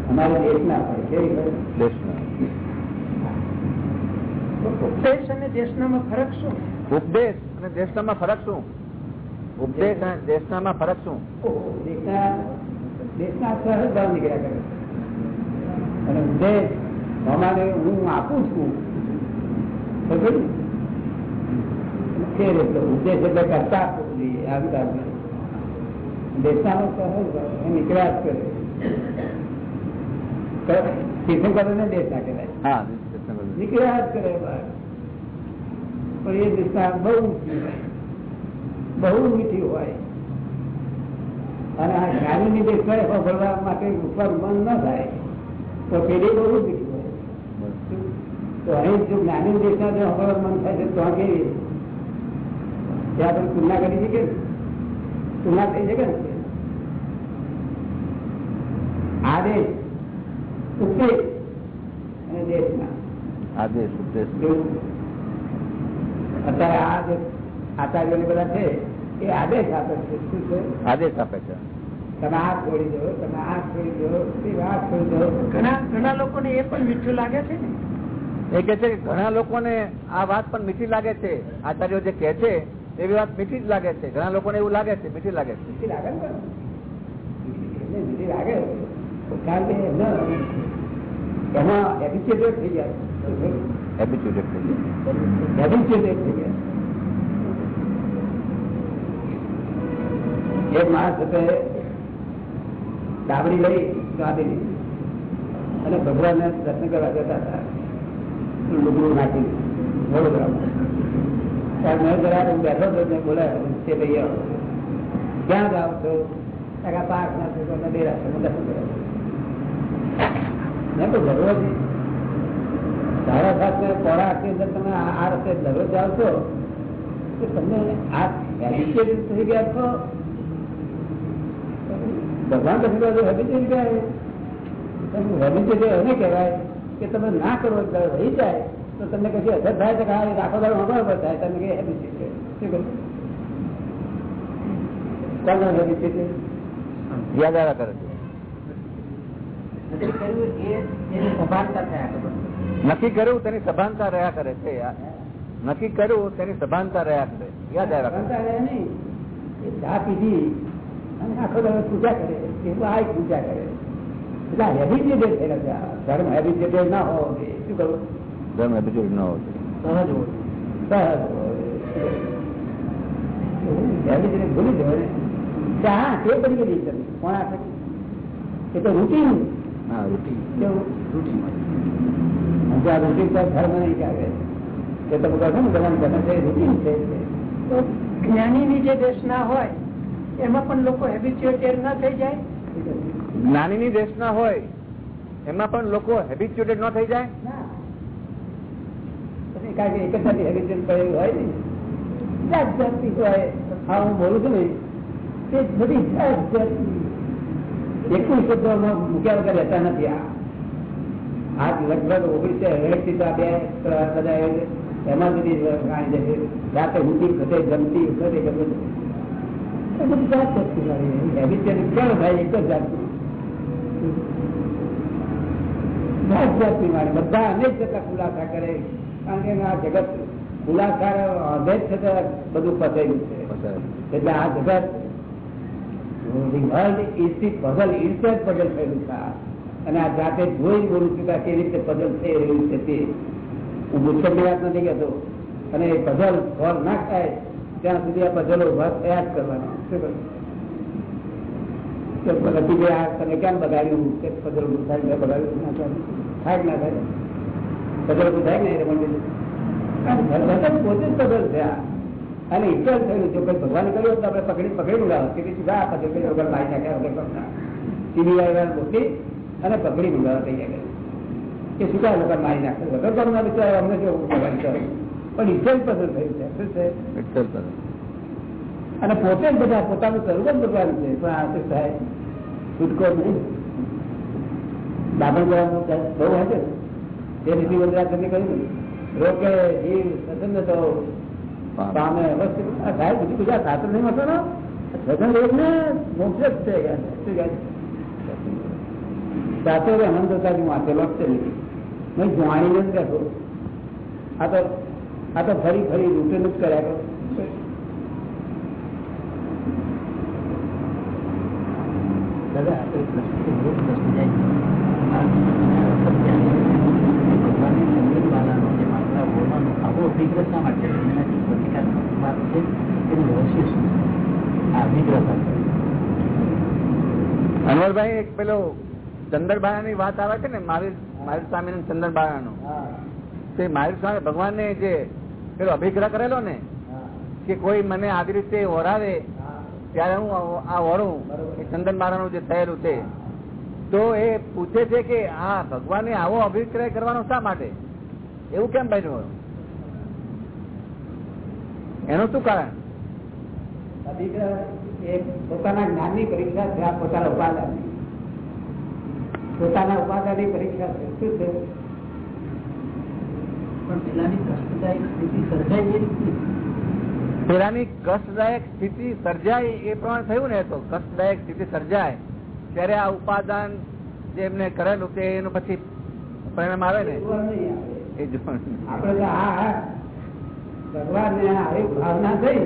Speaker 2: અમારે દેશ ના. પડે
Speaker 3: ઉપદેશ અને દેશનામાં ફરક શું?
Speaker 1: ઉપદેશ અને દેશનામાં ફરક શું? ઉપદેશ અને દેશનામાં ફરક શું?
Speaker 2: દેશના સહજ ભાવ નીકળ્યા કરે અને ઉપદેશ અમારે હું આપું છું ઉદ્દેશ એટલે કરતા નીકળ્યા જ કરે તીર્થંકરો ને દેશ ના પણ એ દિશા બહુ ઊંચી હોય બહુ મીઠી હોય અને આ જ્ઞાનીની દેખાય સાંભળવા માટે ઉપર મન ન થાય તો પેઢી બહુ મીઠી તો અહીં જો જ્ઞાની દેશના જો સાંભળવા મન થાય છે તો કેવી ત્યાં આપણે તુલના કરી શકીએ ને તુલના થઈ શકે ને આદેશ ઉપદેશ અને દેશના.
Speaker 1: આદેશ ઉપદેશ.
Speaker 2: અત્યારે આ જે આચાર્યો બધા છે એ આદેશ આપે છે. શું છે?
Speaker 1: આદેશ આપે છે.
Speaker 2: તમે આ છોડી દો તમે આ છોડી દો તે આ છોડી દો.
Speaker 3: ઘણા ઘણા લોકોને એ પણ મીઠું લાગે છે ને.
Speaker 1: એ કે છે કે ઘણા લોકોને આ વાત પણ મીઠી લાગે છે. આચાર્યો જે કે છે એવી વાત મીઠી જ લાગે છે. ઘણા લોકોને એવું લાગે છે મીઠી લાગે છે.
Speaker 2: મીઠી લાગે કારણ કે એમાં થઈ ગયા
Speaker 1: હેબિચ્યુટેડ થઈ ગયા
Speaker 2: હેબિચ્યુએટેડ થઈ જાય. એક માણસ હતો ડાબડી લઈ ગાંધી અને ભગવાનને દર્શન કરવા જતા હતા. લુગડું નાખી. વડોદરામાં ત્યારે મેં જરા હું બેઠો હતો મેં બોલાયો. તે ભાઈ, આવો. ક્યાં જાઓ છો? ટકા પાક ના છો તો ડેરા છે? હું દર્શન કરવા મેં તો દરરોજ સાડા સાત ને પોળા આઠની અંદર તમે આ આ રસ્તે દરરોજ જાઓ છો? તો તમને આ હેબિટેડ થઈ ગયા છો? ભગવાન કશું કહે હેબિટેડ કહેવાય હેબિટેડ એને કહેવાય. કે તમે ના કરો રહી જાય તો તમને કશી અસર થાય તો ખાલી રાખો દાડો હમણાં પર થાય. તમે કે હેબિટેડ શું કહ્યું?
Speaker 1: યાદ આવ્યા કરે નક્કી કર્યું તેની સભાનતા રહ્યા કરે છે નક્કી કર્યું તેની સભાનતા રહ્યા કરે. યાદ આવ્યા
Speaker 2: ચા પીધી અને આખો દાડો પૂજા કરે. એવું આ પૂજા કરે. હેબિટેડ થયેલા છે ધર્મ હેબિટેડ ના હોવો જોઈએ. શું કરવું?
Speaker 1: ધર્મ હેબિચ્યુટેડ ન હોવું જોઈએ.
Speaker 2: સહજ સહજ ભૂલી જવાય ને. હા તે પડી ગઈ કોણ આપે એ તો રૂટીન
Speaker 1: હા રૂટીન.
Speaker 2: કેવું? રૂટીન આ રૂટીન પર ધર્મ નહીં કહેવાય કે તમે કહો છો ને તમારે ગમે છે? રૂટીન છે
Speaker 3: તો જ્ઞાનીની જે દેશના હોય એમાં પણ લોકો હેબિચ્યુએટેડ ના થઈ જાય?
Speaker 1: જ્ઞાનીની દેશના હોય એમાં પણ લોકો હેબિચ્યુટેડ ન થઈ જાય?
Speaker 2: જાત બધી જાત બધા એમાં બધી રાતે ઊંચી વખતે જમતી વખતે તે. જાત જાતની વાળી કેમ થાય? એક જ જાતનું. જાત બધા અનેક જતા ખુલાસા કરે કારણ કે આ જગત ખુલાસા અભેદ થતા બધું પતેલું છે. એટલે આ જગત વર્લ્ડ ઇઝ પઝલ પઝલ થયેલું છે. અને આ જાતે જોઈ બોલું છું કેવી રીતે પઝલ થઈ રહ્યું છે તે. હું મુશ્કેલની વાત નથી કહેતો. અને એ પઝલ સોલ્વ ના થાય ત્યાં સુધી આ પઝલો ઊભા થયા જ કરવાના. શું તમે કેમ બગાડ્યું? કે પઝલ થાય, મેં બગાડ્યું થાય. ના થાય? પઝલ થાય ને રમણ પોતે જ પઝલ થયા અને ઈશ્વર થયેલું જો કોઈ ભગવાન કર્યું તો આપણે પકડી પકડી મંગાવો. કે પછી આ પછી કઈ વગર મારી નાખ્યા વગર ટીવી આવ્યા મોટી અને પકડી મંગાવવા થઈ ગયા કે શું કાય લોકો મારી નાખે. વગર તમને બિચારા અમને જો પણ ઈશ્વર પઝલ થયું છે. શું છે. અને પોતે જ બધા પોતાનું સ્વરૂપ જ છે પણ આ શું થાય છૂટકો નહીં. દાખલ કરવાનું બહુ હશે તે રીતિ વંદરા તમે કહ્યું રોકે જીવ સ્વતંત્ર તો પામે અવશ્ય સાહેબ બીજું બધા શાસ્ત્ર નહીં વાંચો ને? સઘન રોગ ને મોક્ષ જ છે. શું કહે? શાસ્ત્રો અનંત દશાથી વાંચેલો જ છે મેં જાણીને જ કહેતો. આ તો આ તો ફરી ફરી રૂટીન જ કર્યા કરો.
Speaker 6: દાદા આ તો એક પ્રશ્ન બહુ પ્રશ્ન જાય ભગવાનની સંગીતમાલાનો જે માત્રા બોલવાનો આવો અભિગ્રહ શા માટે એનાથી પ્રતિકાત્મક વાત છે એનું રહસ્ય શું છે? આ અભિગ્રહ પાસે.
Speaker 1: અનવરભાઈ એક પેલો ચંદરબાણા ની વાત આવે છે ને મારી મારી સ્વામી નું ચંદરબાણા નું તે મારી સ્વામી ભગવાન ને જે પેલો અભિગ્રહ કરેલો ને કે કોઈ મને આવી રીતે ઓરાવે ત્યારે હું આ- વળું ઓરું એ ચંદનબાણા નું જે થયેલું છે તો એ પૂછે છે કે આ ભગવાને આવો અભિપ્રાય કરવાનો શા માટે? એવું કેમ બન્યું એનું શું કારણ?
Speaker 2: અભિગ્રહ એ પોતાના જ્ઞાનની પરીક્ષા છે પોતાના ઉપાદાનની. પોતાના ઉપાદાનની પરીક્ષા છે. શું છે?
Speaker 6: પણ પેલાની કષ્ટદાયક સ્થિતિ સર્જાય એ રીતની
Speaker 1: પેલાની કષ્ટદાયક સ્થિતિ સર્જાય એ પ્રમાણે થયું ને તો કષ્ટદાયક સ્થિતિ સર્જાય ત્યારે આ ઉપાદાન જે એમને કરેલું તે એનું પછી પરિણામ આવે ને. એ જોવાનું.
Speaker 2: આપણે તો હા હા ભગવાન ને આવી ભાવના થઈ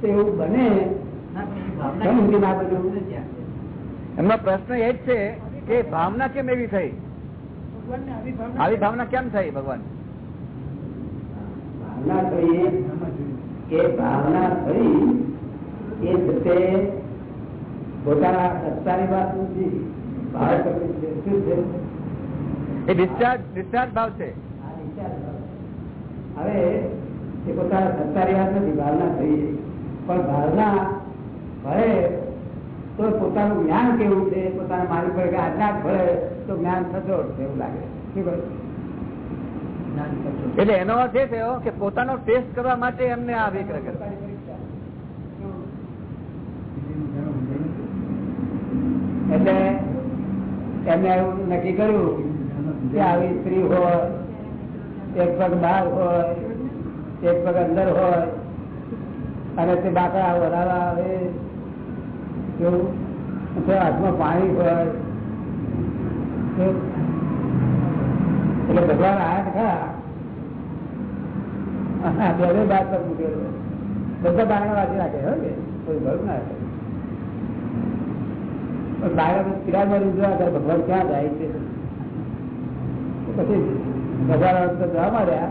Speaker 2: તો એવું બને.
Speaker 1: એમનો પ્રશ્ન એ જ છે કે ભાવના કેમ એવી થઈ
Speaker 3: આવી ભાવના
Speaker 1: આવી ભાવના કેમ થઈ ભગવાન
Speaker 2: ભાવના થઈ એ ભાવના થઈ એ જતે પોતાના સત્તાની વાત નથી ભાવ શું છે?
Speaker 1: એ ડિસ્ચાર્જ ડિસ્ચાર્જ ભાવ છે.
Speaker 2: આ હવે એ પોતાના સત્તાની વાત નથી ભાવના થઈ પણ ભાવના ભળે તો પોતાનું જ્ઞાન કેવું છે? પોતાના માલિક પર આજ્ઞા ભળે તો જ્ઞાન સચોટ એવું લાગે શું કહ્યું.
Speaker 1: એટલે એનો અર્થ એ થયો કે પોતાનો ટેસ્ટ કરવા માટે એમને આ વિગ્રહ કર્યો
Speaker 2: એટલે એમને એવું નક્કી કર્યું કે આવી સ્ત્રી હોય, એક પગ બહાર હોય, એક પગ અંદર હોય, અને તે બાકડા વરાવા આવે તો હાથમાં પાણી હોય? એટલે ભગવાન હાથ ખા અને બે બે બાદ પર મૂકેલો. બધા બારણા વાંચી રાખે, હો કે? કોઈ ભરું ના પણ બાળક તિરાજમાં રૂજવા ત્યારે ભગવાન ક્યાં જાય છે? પછી ભગવાન જવા માંડ્યા.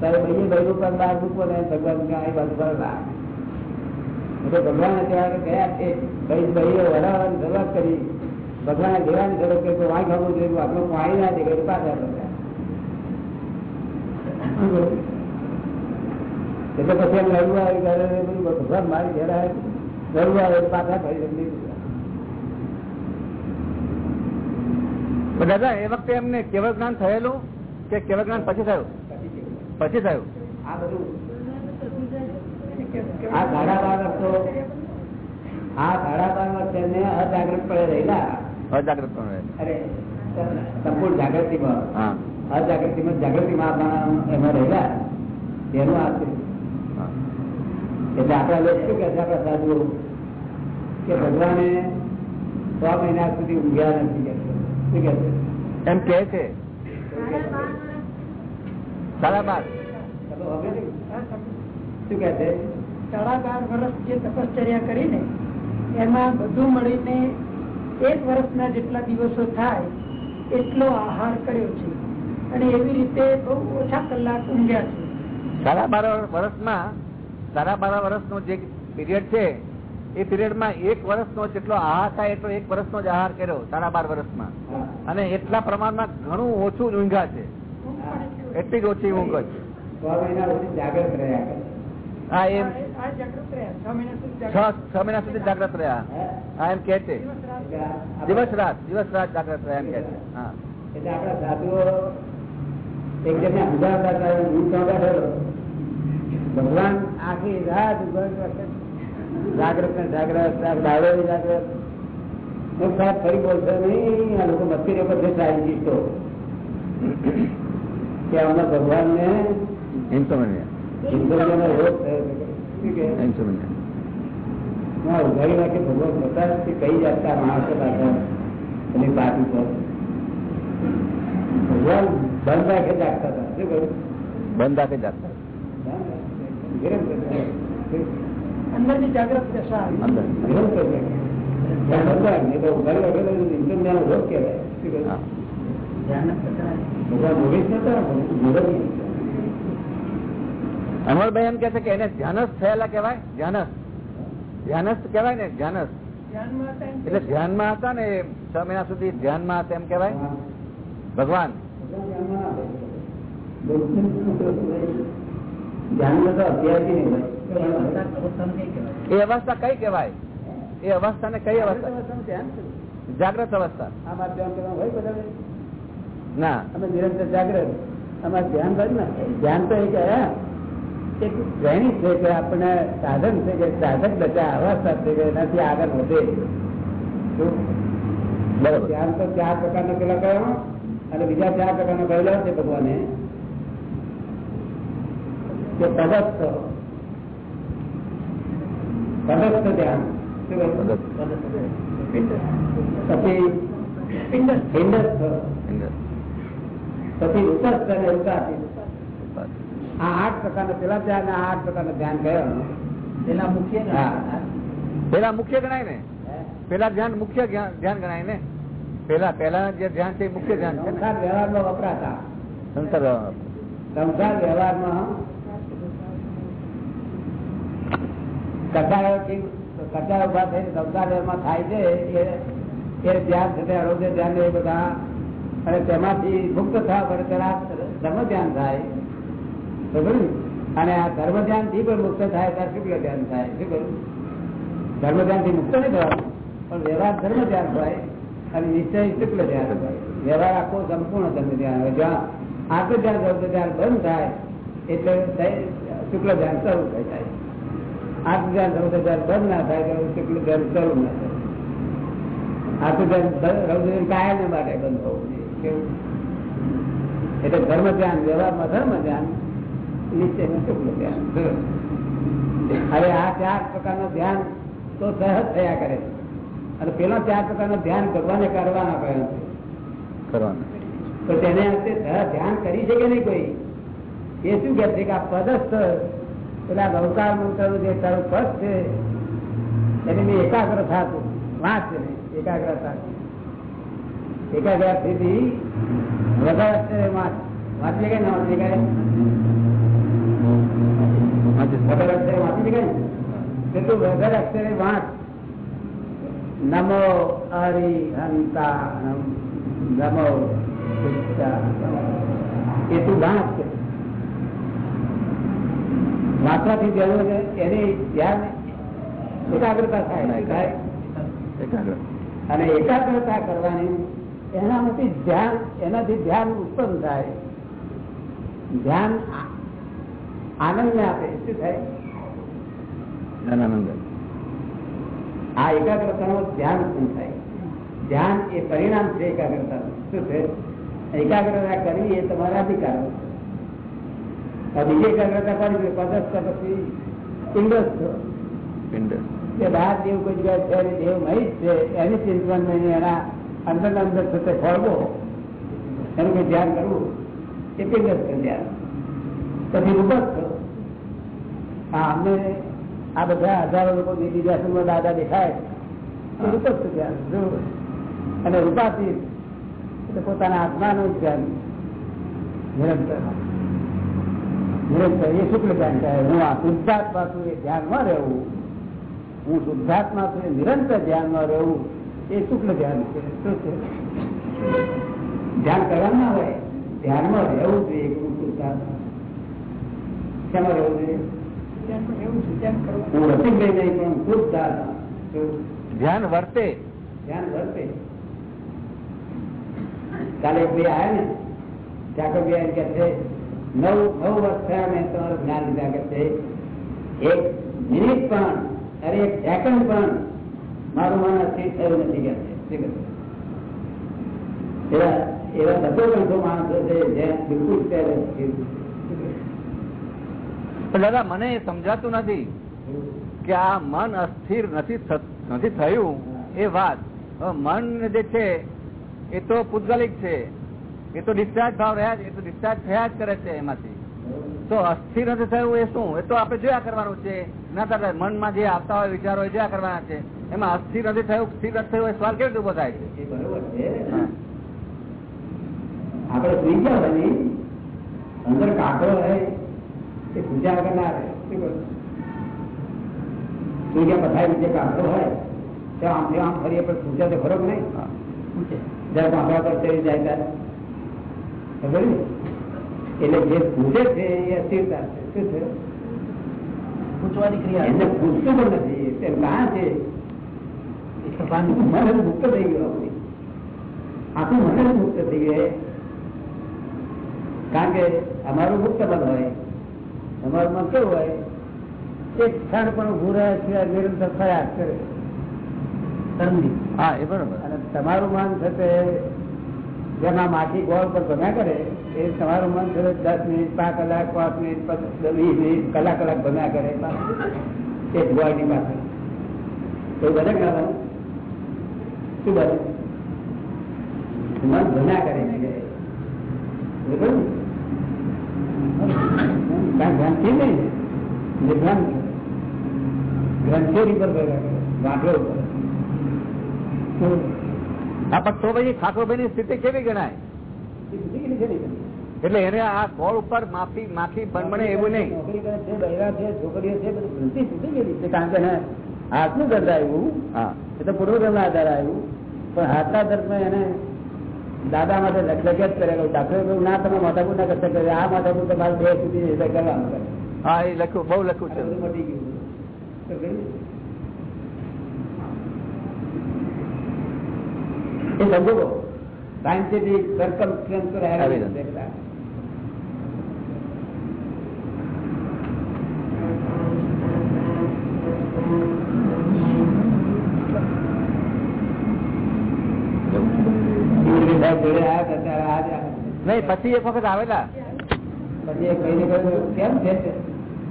Speaker 2: ત્યારે ભાઈએ ભાઈ ઉપર બહાર મૂકો ને ભગવાન ક્યાં એ બાજુ પર લાગ એટલે ભગવાન અત્યારે ગયા છે ભાઈ, ભાઈએ વરાવવાની શરૂઆત કરી. ભગવાને દેવાની શરૂઆત કરી, તો વાંક ખાવું જોઈએ આપણું પાણી ના દે પાછા એટલે પછી એમ લડવું આવી ઘરે ભગવાન મારી ઘેર આવે લડવું આવે પાછા દીધું
Speaker 1: દાદા એ વખતે એમને કેવળ જ્ઞાન થયેલું કે કેવળ જ્ઞાન પછી થયું? પછી થયું.
Speaker 2: આ બધું આ સાડા બાર વર્ષો આ સાડા બાર વર્ષ એમને પડે રહેલા.
Speaker 1: અજાગ્રત પણ સંપૂર્ણ
Speaker 2: અરે સંપૂર્ણ જાગૃતિમાં.
Speaker 1: હા
Speaker 2: અજાગૃતિમાં જાગૃતિમાં આપણા એમાં રહેલા. એનું આ છે. એટલે આપણા લોકો શું કે છે? આપણા સાધુઓ. કે ભગવાને છ મહિના સુધી ઊંઘ્યા નથી શું કે છે?
Speaker 1: એમ કે છે. સાડા બાર
Speaker 2: શું કે છે?
Speaker 3: સાડા બાર વર્ષ જે તપશ્ચર્યા કરીને એમાં બધું મળીને એક વર્ષના જેટલા દિવસો થાય એટલો આહાર કર્યો છે. અને એવી રીતે બહુ ઓછા કલાક ઊંઘ્યા છું.
Speaker 1: સાડા બાર વર્ષમાં સાડા બાર વર્ષનો જે પીરિયડ છે એ પીરિયડમાં એક વર્ષનો જેટલો આહાર થાય એટલો એક વર્ષનો જ આહાર કર્યો સાડા બાર વર્ષમાં. અને એટલા પ્રમાણમાં ઘણું ઓછું ઊંઘા છે.
Speaker 3: એટલી
Speaker 1: જ ઓછી ઊંઘ જ.
Speaker 2: છ મહિના સુધી જાગૃત રહ્યા
Speaker 1: હા એમ.
Speaker 3: છ મહિના સુધી જાગૃત
Speaker 1: છ મહિના સુધી જાગ્રત રહ્યા.
Speaker 2: હે?
Speaker 1: હા એમ કે છે.
Speaker 3: દિવસ રાત.
Speaker 1: દિવસ રાત જાગૃત રહ્યા એમ કે છે. હા.
Speaker 2: એટલે આપણા સાધુઓ એક જણને સમજાવતા હતા હું ત્યાં બેઠેલો ભગવાન આખી રાત જાગ્રત ને જાગ્રત દાડો જાગ્રત એક સાહેબ ફરી બોલશે નહીં આ લોકો મસ્તી પર છે સાયન્ટિસ્ટો. કે અમે ભગવાનને
Speaker 1: એમ તો મને
Speaker 2: ઇન્દ્રિયોનો રોગ થયો છે. શું કહે?
Speaker 1: ઇન્સ્ટ્રુમેન્ટ
Speaker 2: ના, ઉઘાડી નાખે ભગવાન હતા તે કઈ જાતના માણસો પાછળ એની પર ભગવાન બંધ રાખે જાગતા હતા. શું કહ્યું?
Speaker 1: બંધ રાખે. અંદર. અમરભાઈ એમ કે છે કે એને ધ્યાનસ્થ થયેલા કેવાય ધ્યાનસ્થ. ધ્યાનસ્થ કેવાય ને?
Speaker 3: એમ
Speaker 1: એટલે ધ્યાનમાં હતા ને છ મહિના સુધી ધ્યાનમાં હતા એમ કહેવાય? ભગવાન. એ અવસ્થા કઈ કેવાય એ અવસ્થા ને કઈ અવસ્થા. જાગ્રત અવસ્થા? ના.
Speaker 2: અમે નિરંતર જાગ્રત અમારે ધ્યાન હોય ને ધ્યાન તો એ હે, એક શ્રેણી છે કે આપણને સાધન છે કે સાધક બધા અવસ્થા છે કે એનાથી આગળ વધે.
Speaker 1: બરાબર.
Speaker 2: ધ્યાન તો ચાર પ્રકારના પેલા કયો? અને બીજા ચાર પ્રકારનો કહેલો છે ભગવાને કે પદસ્થ પદસ્થ ધ્યાન. પછી પછી ઉપસ્થ અને ઉતાથી આ આઠ પ્રકારના પેલા ધ્યાન આ આઠ પ્રકારનું ધ્યાન કયો
Speaker 6: પેલા મુખ્ય
Speaker 1: પેલા મુખ્ય ગણાય ને? પેલા ધ્યાન મુખ્ય ધ્યાન ગણાય ને? પેલા પેલા જે ધ્યાન છે મુખ્ય ધ્યાન છે ને?
Speaker 2: સંસાર વ્યવહારમાં વપરાતા.
Speaker 1: સંસાર વ્યવહાર.
Speaker 2: સંસાર વ્યવહારમાં કચાયો કચાયો ઊભા થઈને સંસાર વ્યવહારમાં થાય છે એ એ ધ્યાન છે આરોગ્ય ધ્યાન એ બધા. અને તેમાંથી મુક્ત થવા પડે તેના ધર્મ ધ્યાન થાય. બરોબર અને આ ધર્મ ધ્યાનથી પણ મુક્ત થાય ત્યારે શુક્લ ધ્યાન થાય? શું કહ્યું ધર્મ ધ્યાનથી મુક્ત નહીં થવાનું પણ વ્યવહાર ધર્મ ધ્યાન હોય. અને નિશ્ચય શુક્લ ધ્યાન વ્યવહાર આખો સંપૂર્ણ તમે ધ્યાન જ્યાં આત્મ ધ્યાન શબ્દ ધ્યાન બંધ થાય, એટલે શુક્લ ધ્યાન શરૂ થઈ જાય. માટે બંધ હોવું કેવું? એટલે ધર્મ ધ્યાન, વ્યવહારમાં ધર્મ ધ્યાન, નિશ્ચયમાં શુક્લ ધ્યાન. હવે આ ચાર પ્રકારનું ધ્યાન તો સહજ થયા કરે છે. અને પેલા ચાર પ્રકારનું ધ્યાન ભગવાને કરવાના કહ્યું છે
Speaker 1: કરવાનું.
Speaker 2: તો તેને અંતે ધ્યાન કરી શકે નહીં કોઈ? એ શું કે છે કે આ પદસ્થ પેલા અવતાર મંત્ર જે તારું પદ છે એને મેં એકાગ્ર થતું વાંચ છે એકાગ્ર એકાગ્રતા એકાગ્ર સ્થિતિ વધારે અક્ષરે વાંચ. વાંચી કે ના વાંચી ગયા વધારે અક્ષરે વાંચી શકાય ને? તો તું વધારે અક્ષરે વાંચ. નમો હરિહંતા નમો એ તું વાંચ છે વાંચવાથી જરૂર છે એની ધ્યાન એકાગ્રતા થાય અને એકાગ્રતા કરવાની એનામાંથી ધ્યાન એનાથી ધ્યાન ઉત્પન્ન થાય. ધ્યાન આનંદ ને આપે. શું થાય?
Speaker 1: જ્ઞાનાનંદ
Speaker 2: આ એકાગ્રતાનું ધ્યાન ઉત્પન્ન થાય? ધ્યાન એ પરિણામ છે એકાગ્રતા શું છે? એકાગ્રતા કરવી એ તમારા અધિકાર બીજી એકાગ્રતા કરી પદસ્થ પછી કે બહાર દેવ કોઈ જગ્યાએ છે દેવ મહી છે એની ચિંતવન નહીં એના અંદર અંદર થશે ફળવો. એનું કોઈ ધ્યાન કરવું એ પિંડસ્થ ધ્યાન. પછી ઉપસ્થ હા અમને આ બધા હજારો લોકો બીજા આશ્રમમાં દાદા દેખાય અને એટલે પોતાના આત્માનું જ ધ્યાન નિરંતર. નિરંતર. એ શુક્લ ધ્યાન કહે હું આ શુદ્ધાત્મા છું એ ધ્યાનમાં રહેવું. હું શુદ્ધાત્મા છું એ નિરંતર ધ્યાનમાં રહેવું. એ શુક્લ ધ્યાન છે. શું છે? ધ્યાન કરવાનું ના હોય. ધ્યાનમાં રહેવું જોઈએ શુદ્ધાત્મા શેમાં રહેવું જોઈએ?
Speaker 3: ધ્યાનમાં એવું છે ધ્યાન કરવું
Speaker 2: હું રસિકભાઈ નહીં પણ હું શુદ્ધાત્મા શું?
Speaker 1: ધ્યાન વર્તે
Speaker 2: ધ્યાન વર્તે કાલે એક ભાઈ આવ્યા ને ઠાકોર ભાઈ કે છે નવ નવ વર્ષ થયા મેં તમારું જ્ઞાન લીધા કે છે એક મિનિટ પણ અરે એક સેકન્ડ પણ મારું મન અસ્થિર થયું નથી કે છે શું કહે? એવા એવા દસો ગણસો માણસો છે જે બિલકુલ ત્યારે સ્થિર છે.
Speaker 1: પણ દાદા મને એ સમજાતું નથી કે આ મન અસ્થિર નથી નથી થયું. એ વાત. મન જે છે એ તો પૂતગલિક છે. એ તો ડિસ્ચાર્જ ભાવ રહ્યા એ તો ડિસ્ચાર્જ થયા જ કરે છે એમાંથી. તો અસ્થિર નથી થયું એ શું? એ તો આપણે જોયા કરવાનું છે. ના તારે મનમાં જે આવતા હોય વિચારો જોયા કરવાના છે. એમાં અસ્થિર નથી થયું સ્થિર નથી થયું એ સવાલ કેવી રીતે ઊભો થાય છે?
Speaker 2: આપણે અંદર કાકડો હોય એ પૂજા વગર ના રહે શું કહ્યું? સુઈ ગયા પથારી નીચે કાંકરો હોય તો આમ થી આમ ફરીએ પણ પૂજા તો ખરો કે નહીં
Speaker 1: હા.
Speaker 2: જયારે કાંકરા પર ચડી જાય ત્યારે ખબર ને? એટલે જે પૂજે છે એ અસ્થિરતા છે શું છે
Speaker 6: પૂછવાની ક્રિયા
Speaker 2: એને પૂછતું પણ નથી તે કાં છે
Speaker 6: એ તો ભાન
Speaker 2: મન મુક્ત થઈ ગયું આપણું. આખું મન જ મુક્ત થઈ ગયું કારણ કે અમારું મુક્ત મન હોય અમારું મન કેવું હોય? એક ક્ષણ પણ ઉભું રહે સિવાય નિરંતર જ કરે.
Speaker 1: હા એ બરોબર.
Speaker 2: અને તમારું મન છે તે જેમાં માટી ગોળ પર ભમ્યા કરે એ તમારું મન થશે દસ મિનિટ પાંચ કલાક પાંચ મિનિટ વીસ મિનિટ કલાક કલાક ભમ્યા કરે. એક ગોળની પાસે. તો બને કે ના બને? શું બને મન ભમ્યા કરે. છે બરોબર ને? કાંઈ ગ્રંથિ નહીં નિર્ગ્રંથ ગ્રંથિઓની પર શું?
Speaker 1: હા પણ તો પછી ઠાકોરભાઈ ની સ્થિતિ કેવી ગણાય
Speaker 2: ને?
Speaker 1: એટલે એને આ ગોળ ઉપર માફી માખી બનબણે એવું નહીં
Speaker 2: છોકરીઓ છે બધું કારણ કે હાથનું દર્દ આવ્યું
Speaker 1: હા
Speaker 2: એ તો પૂર્વજન્મના આધાર આવ્યું પણ હાથના દર્દમાં એને દાદા માટે લખલખ્યા જ કરેલો દાખલો કહ્યું ના તમે માથાકૂટ ના કરતા કરે આ માથાકૂટ તમારે બે સુધી એટલે કરવાનું કરે
Speaker 1: હા એ લખ્યું બહુ લખ્યું
Speaker 2: આ
Speaker 1: છે.
Speaker 2: બધું મટી ગયું. તો કહ્યું? એ સંજોગો સાયન્ટિફિક સર્કમસ્ટન્સ
Speaker 1: પછી એક વખત આવેલા.
Speaker 2: પછી કહીને કહ્યું કેમ છે?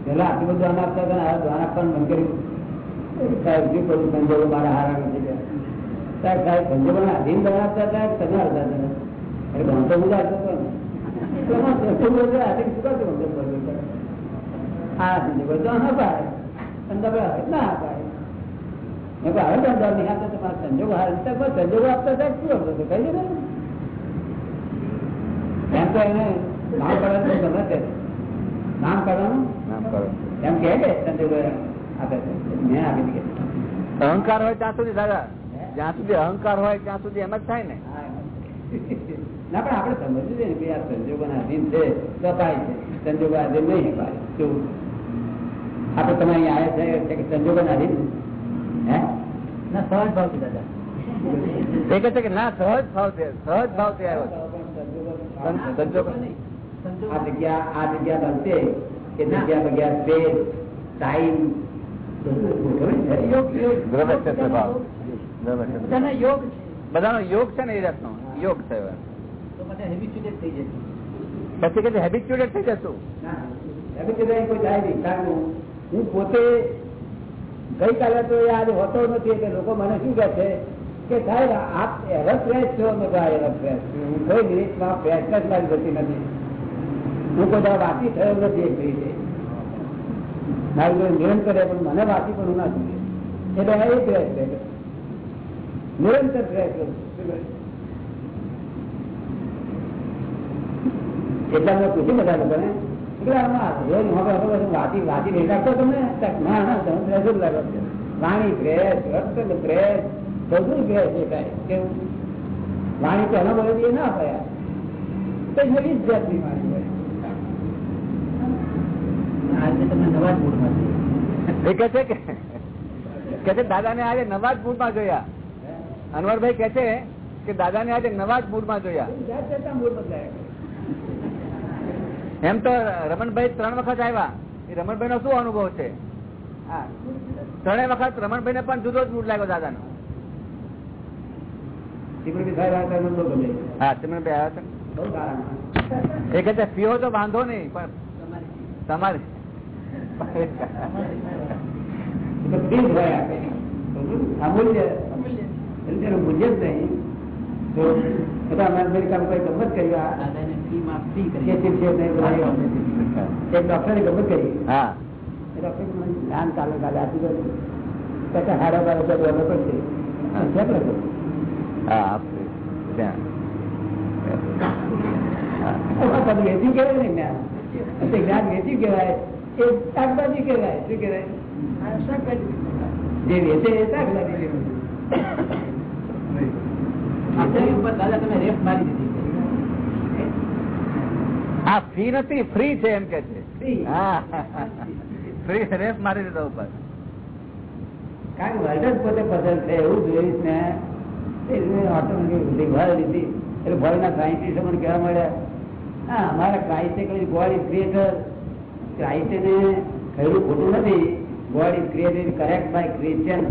Speaker 2: પેલા આટલું બધું દાન આપતા હતા ને દાન આપવાનું બંધ કર્યું. સાહેબ, શું કરું સંજોગો મારા હારા નથી સાહેબ સાહેબ સંજોગો ને અધીન ધ્યાન આપતા હતા તમે આવતા હતા? એટલે ધન તો જ હતો. ને. સંજોગો ન ના આપતો સાહેબ શું હતો? દે ને. એમ તો એને નામ કાઢવાનું ગમે છે નામ કાઢવાનું
Speaker 1: નામ કરો
Speaker 2: એમ કે કે મેં આપી દીધી.
Speaker 1: અહંકાર હોય ત્યાં સુધી દાદા. જ્યાં સુધી અહંકાર હોય ત્યાં સુધી એમ જ થાય ને.
Speaker 2: ના પણ આપણે સમજવું છે ને કે આ સંજોગોના અધીન છે તો થાય છે. સંજોગો અધીન નહીં અપાય શું? આપણે તમે અહીંયા આવ્યા છે કે સંજોગોના અધીન હે?
Speaker 6: ના સહજ ભાવથી દાદા.
Speaker 1: એ કહે છે કે ના સહજ ભાવથી સહજ ભાવથી આવ્યો છે.
Speaker 2: આ જગ્યા આ જગ્યા બનશે કે જગ્યા બગ્યા સ્પેસ ટાઈમ.
Speaker 3: બધાના યોગ છે.
Speaker 1: બધાનો યોગ છે ને એ જાતનો? યોગ થયો
Speaker 6: તો મને હેબિચ્યુએટ થઈ જશે.
Speaker 1: પછી કે હેબિચ્યુએટેડ થઈ જશું?
Speaker 2: એમ કોઈ થાય નહીં કારણ હું પોતે ગઈકાલે તો આજે હોતો નથી એટલે લોકો મને શું કહે છે? કે સાહેબ, આપ ફ્રેશ છો અમે એવર ફ્રેશ કોઈ મિનિટમાં જ મારી જતી નથી. હું કોઈ વાંચી થયો નથી એક રીતે. મારું કોઈ નિરંતર પણ મને વાંચી પણ ના જોઈએ એટલે એ છે. નિરંતર છું. એટલા મેં પૂછ્યું બધા લોકોને વાંચી વાંચી નહીં. રાખતો તમને ના ના તમે જ લાગો વાણી ફ્રેશ રક્ત ફ્રેશ બધું ફ્રેશ દેખાય કેવું વાણી તો એના બોલે એ ના અપાયા તો નવી જ જાતની વાણી હોય.
Speaker 6: આજે નવા જ મૂડમાં
Speaker 1: જોયા. અનવરભાઈ કે છે કે દાદાને આજે નવા જ મૂડમાં જોયા. એમ તો રમણભાઈ ત્રણ વખત આવ્યા. એ રમણભાઈ નો શું અનુભવ છે?
Speaker 2: હા.
Speaker 1: ત્રણેય વખત રમણભાઈ ને પણ જુદો જ મૂડ લાગ્યો દાદાનો.
Speaker 2: સિક્યુરિટી
Speaker 1: હા ચિમનભાઈ આવ્યા છે એ કે પીઓ તો વાંધો નહીં પણ તમારે.
Speaker 2: અમૂલ્ય મૂલ્ય. જ નહીં. તો બધા કોઈ ગમત કરી એક ડોક્ટરે ગમત કરી.
Speaker 1: હા.
Speaker 2: એ ડોક્ટર ધ્યાન કાલે કાલે આપી દઉં પછી હાડા બાર પડશે
Speaker 1: હા. આપશે ત્યાં.
Speaker 2: આ ને જ્ઞાન જ્ઞાન એ શાકભાજી શું
Speaker 3: શાકભાજી.
Speaker 2: જે વેચે એ શાકભાજી
Speaker 1: ફી નથી ફ્રી છે એમ કે છે. ફ્રી? રેપ મારી દીધો ઉપર.
Speaker 2: કારણ કે વર્લ્ડ જ પોતે પસંદ છે એવું જોઈશ ને. એટલે ભળના સાયન્ટિસ્ટો મને કહેવા મળ્યા હા, અમારા ક્રાઇસ્ટે કહ્યું ગોડ ઇઝ કહ્યું ખોટું નથી. God is created correct by Christian